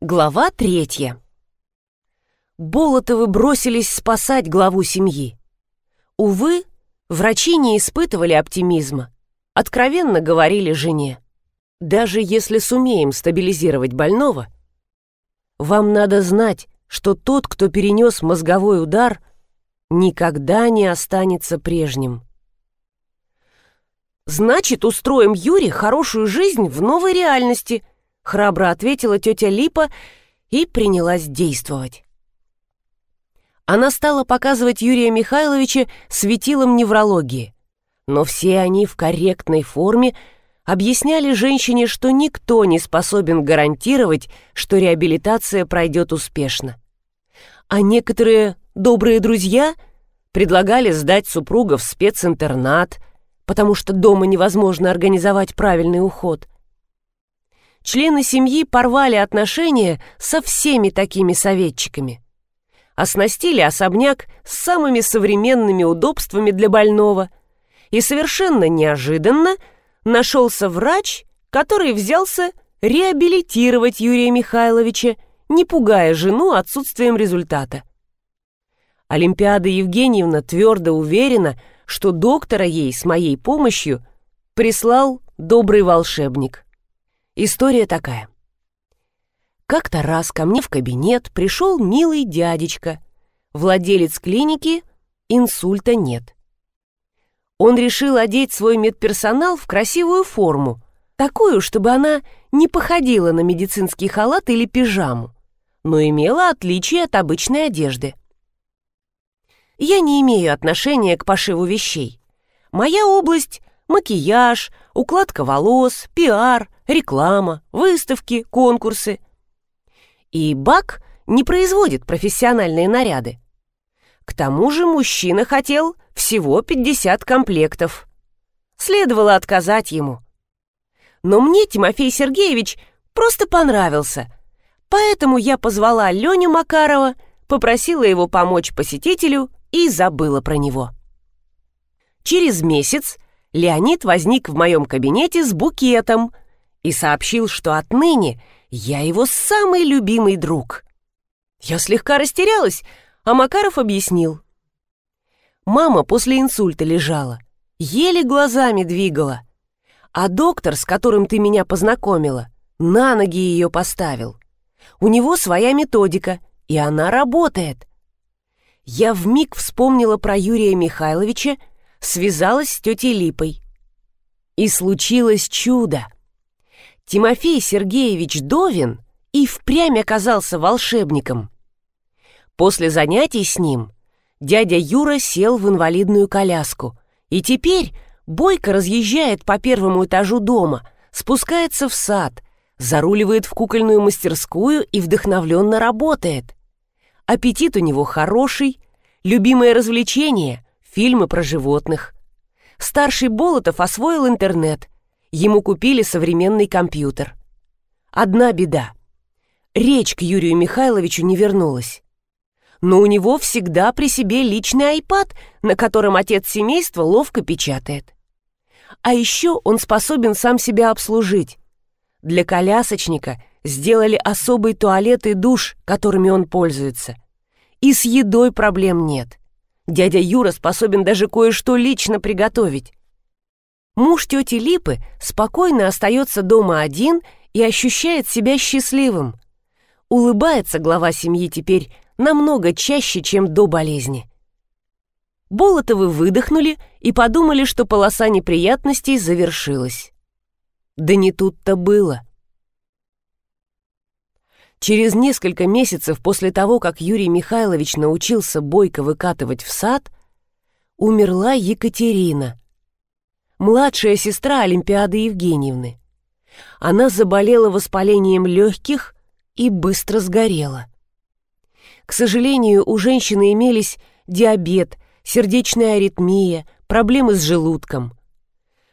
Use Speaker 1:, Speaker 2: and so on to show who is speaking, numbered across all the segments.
Speaker 1: Глава третья. Болотовы бросились спасать главу семьи. Увы, врачи не испытывали оптимизма. Откровенно говорили жене. Даже если сумеем стабилизировать больного, вам надо знать, что тот, кто перенес мозговой удар, никогда не останется прежним. «Значит, устроим Юре хорошую жизнь в новой реальности», храбро ответила тетя Липа и принялась действовать. Она стала показывать Юрия Михайловича светилом неврологии, но все они в корректной форме объясняли женщине, что никто не способен гарантировать, что реабилитация пройдет успешно. А некоторые добрые друзья предлагали сдать супруга в специнтернат, потому что дома невозможно организовать правильный уход – члены семьи порвали отношения со всеми такими советчиками. Оснастили особняк с самыми современными удобствами для больного. И совершенно неожиданно нашелся врач, который взялся реабилитировать Юрия Михайловича, не пугая жену отсутствием результата. Олимпиада Евгеньевна твердо уверена, что доктора ей с моей помощью прислал добрый волшебник. История такая. Как-то раз ко мне в кабинет пришел милый дядечка, владелец клиники, инсульта нет. Он решил одеть свой медперсонал в красивую форму, такую, чтобы она не походила на медицинский халат или пижаму, но имела отличие от обычной одежды. Я не имею отношения к пошиву вещей. Моя область — макияж, укладка волос, пиар — реклама, выставки, конкурсы. И Бак не производит профессиональные наряды. К тому же мужчина хотел всего 50 комплектов. Следовало отказать ему. Но мне Тимофей Сергеевич просто понравился, поэтому я позвала Леню Макарова, попросила его помочь посетителю и забыла про него. Через месяц Леонид возник в моем кабинете с букетом – и сообщил, что отныне я его самый любимый друг. Я слегка растерялась, а Макаров объяснил. Мама после инсульта лежала, еле глазами двигала, а доктор, с которым ты меня познакомила, на ноги ее поставил. У него своя методика, и она работает. Я вмиг вспомнила про Юрия Михайловича, связалась с тетей Липой. И случилось чудо. Тимофей Сергеевич Довин и впрямь оказался волшебником. После занятий с ним дядя Юра сел в инвалидную коляску и теперь бойко разъезжает по первому этажу дома, спускается в сад, заруливает в кукольную мастерскую и вдохновленно работает. Аппетит у него хороший, любимое развлечение — фильмы про животных. Старший Болотов освоил интернет — Ему купили современный компьютер. Одна беда. Речь к Юрию Михайловичу не вернулась. Но у него всегда при себе личный айпад, на котором отец семейства ловко печатает. А еще он способен сам себя обслужить. Для колясочника сделали особый туалет и душ, которыми он пользуется. И с едой проблем нет. Дядя Юра способен даже кое-что лично приготовить. Муж тети Липы спокойно остается дома один и ощущает себя счастливым. Улыбается глава семьи теперь намного чаще, чем до болезни. Болотовы выдохнули и подумали, что полоса неприятностей завершилась. Да не тут-то было. Через несколько месяцев после того, как Юрий Михайлович научился бойко выкатывать в сад, умерла Екатерина, младшая сестра Олимпиады Евгеньевны. Она заболела воспалением легких и быстро сгорела. К сожалению, у женщины имелись диабет, сердечная аритмия, проблемы с желудком.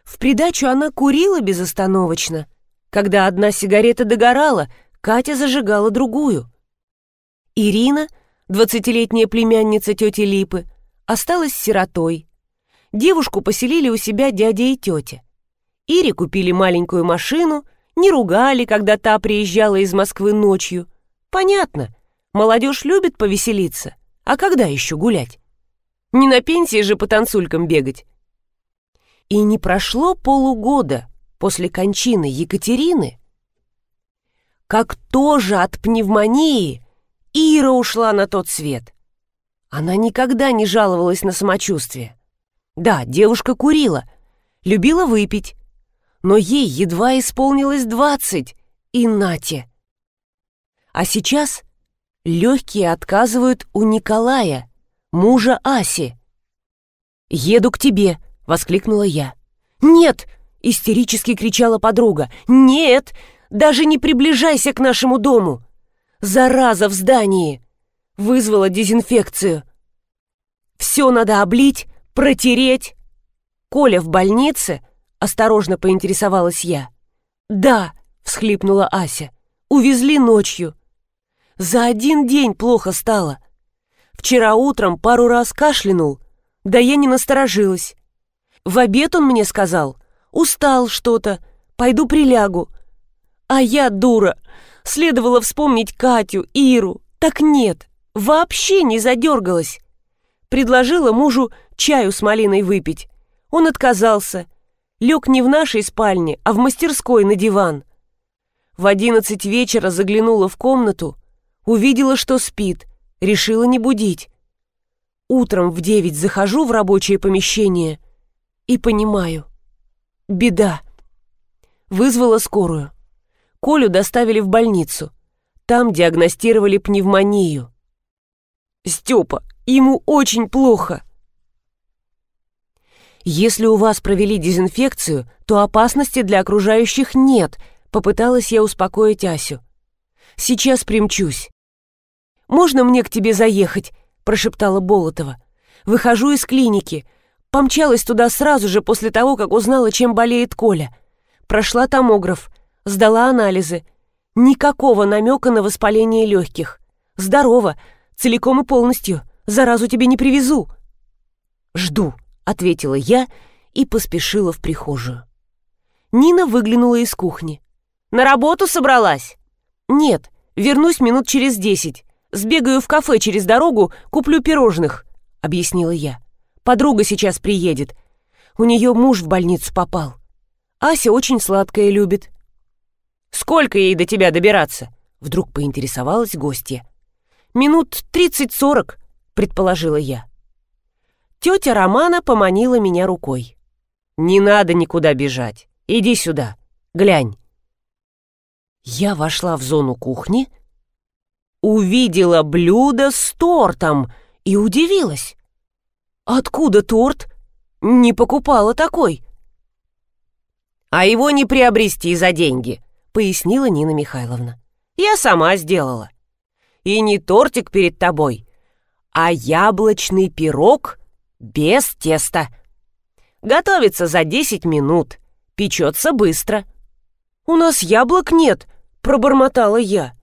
Speaker 1: В придачу она курила безостановочно. Когда одна сигарета догорала, Катя зажигала другую. Ирина, двадцатилетняя племянница тети Липы, осталась сиротой. Девушку поселили у себя дядя и тетя. Ире купили маленькую машину, не ругали, когда та приезжала из Москвы ночью, понятно. Молодежь любит повеселиться. А когда еще гулять? Не на пенсии же по танцулькам бегать. И не прошло полугода после кончины Екатерины, как тоже от пневмонии Ира ушла на тот свет. Она никогда не жаловалась на самочувствие. Да, девушка курила, любила выпить, но ей едва исполнилось двадцать, и нате. А сейчас легкие отказывают у Николая, мужа Аси. «Еду к тебе», — воскликнула я. «Нет!» — истерически кричала подруга. «Нет! Даже не приближайся к нашему дому! Зараза в здании!» Вызвала дезинфекцию. «Все надо облить, протереть!» «Коля в больнице?» — осторожно поинтересовалась я. «Да!» — всхлипнула Ася. «Увезли ночью. За один день плохо стало. Вчера утром пару раз кашлянул, да я не насторожилась. В обед он мне сказал, устал что-то, пойду прилягу. А я дура, следовало вспомнить Катю, Иру. Так нет, вообще не задергалась. Предложила мужу чаю с малиной выпить. Он отказался. Лег не в нашей спальне, а в мастерской на диван. В одиннадцать вечера заглянула в комнату, увидела, что спит, решила не будить. Утром в девять захожу в рабочее помещение и понимаю. Беда. Вызвала скорую. Колю доставили в больницу. Там диагностировали пневмонию. Степа, ему очень плохо. Если у вас провели дезинфекцию, то опасности для окружающих нет, попыталась я успокоить Асю. Сейчас примчусь. Можно мне к тебе заехать? прошептала Болотова. Выхожу из клиники. Помчалась туда сразу же после того, как узнала, чем болеет Коля. Прошла томограф, сдала анализы. Никакого намека на воспаление легких. Здорово, целиком и полностью. Заразу тебе не привезу. Жду, ответила я и поспешила в прихожую. Нина выглянула из кухни. «На работу собралась?» «Нет, вернусь минут через десять. Сбегаю в кафе через дорогу, куплю пирожных», — объяснила я. «Подруга сейчас приедет. У нее муж в больницу попал. Ася очень сладкое любит». «Сколько ей до тебя добираться?» — вдруг поинтересовалась гостья. «Минут тридцать-сорок», — предположила я. Тетя Романа поманила меня рукой. «Не надо никуда бежать. Иди сюда. Глянь». Я вошла в зону кухни, — увидела блюдо с тортом и удивилась. «Откуда торт? Не покупала такой». «А его не приобрести за деньги», — пояснила Нина Михайловна. «Я сама сделала. И не тортик перед тобой, а яблочный пирог без теста. Готовится за 10 минут, печется быстро». «У нас яблок нет», — пробормотала я.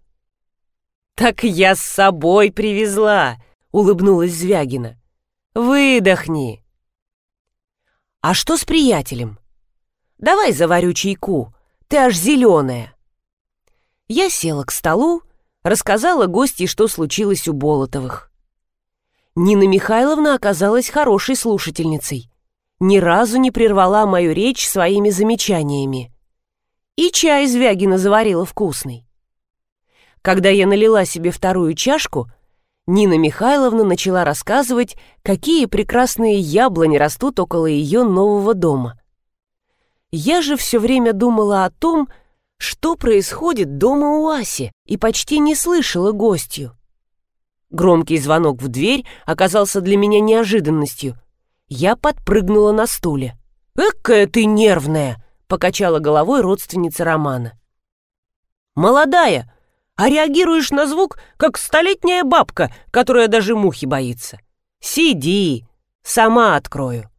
Speaker 1: «Так я с собой привезла», — улыбнулась Звягина. «Выдохни». «А что с приятелем? Давай заварю чайку, ты аж зеленая». Я села к столу, рассказала гостье, что случилось у Болотовых. Нина Михайловна оказалась хорошей слушательницей. Ни разу не прервала мою речь своими замечаниями. И чай Звягина заварила вкусный. Когда я налила себе вторую чашку, Нина Михайловна начала рассказывать, какие прекрасные яблони растут около ее нового дома. Я же все время думала о том, что происходит дома у Аси, и почти не слышала гостью. Громкий звонок в дверь оказался для меня неожиданностью. Я подпрыгнула на стуле. «Экая ты нервная!» — покачала головой родственница Романа. «Молодая, а реагируешь на звук, как столетняя бабка, которая даже мухи боится. Сиди, сама открою.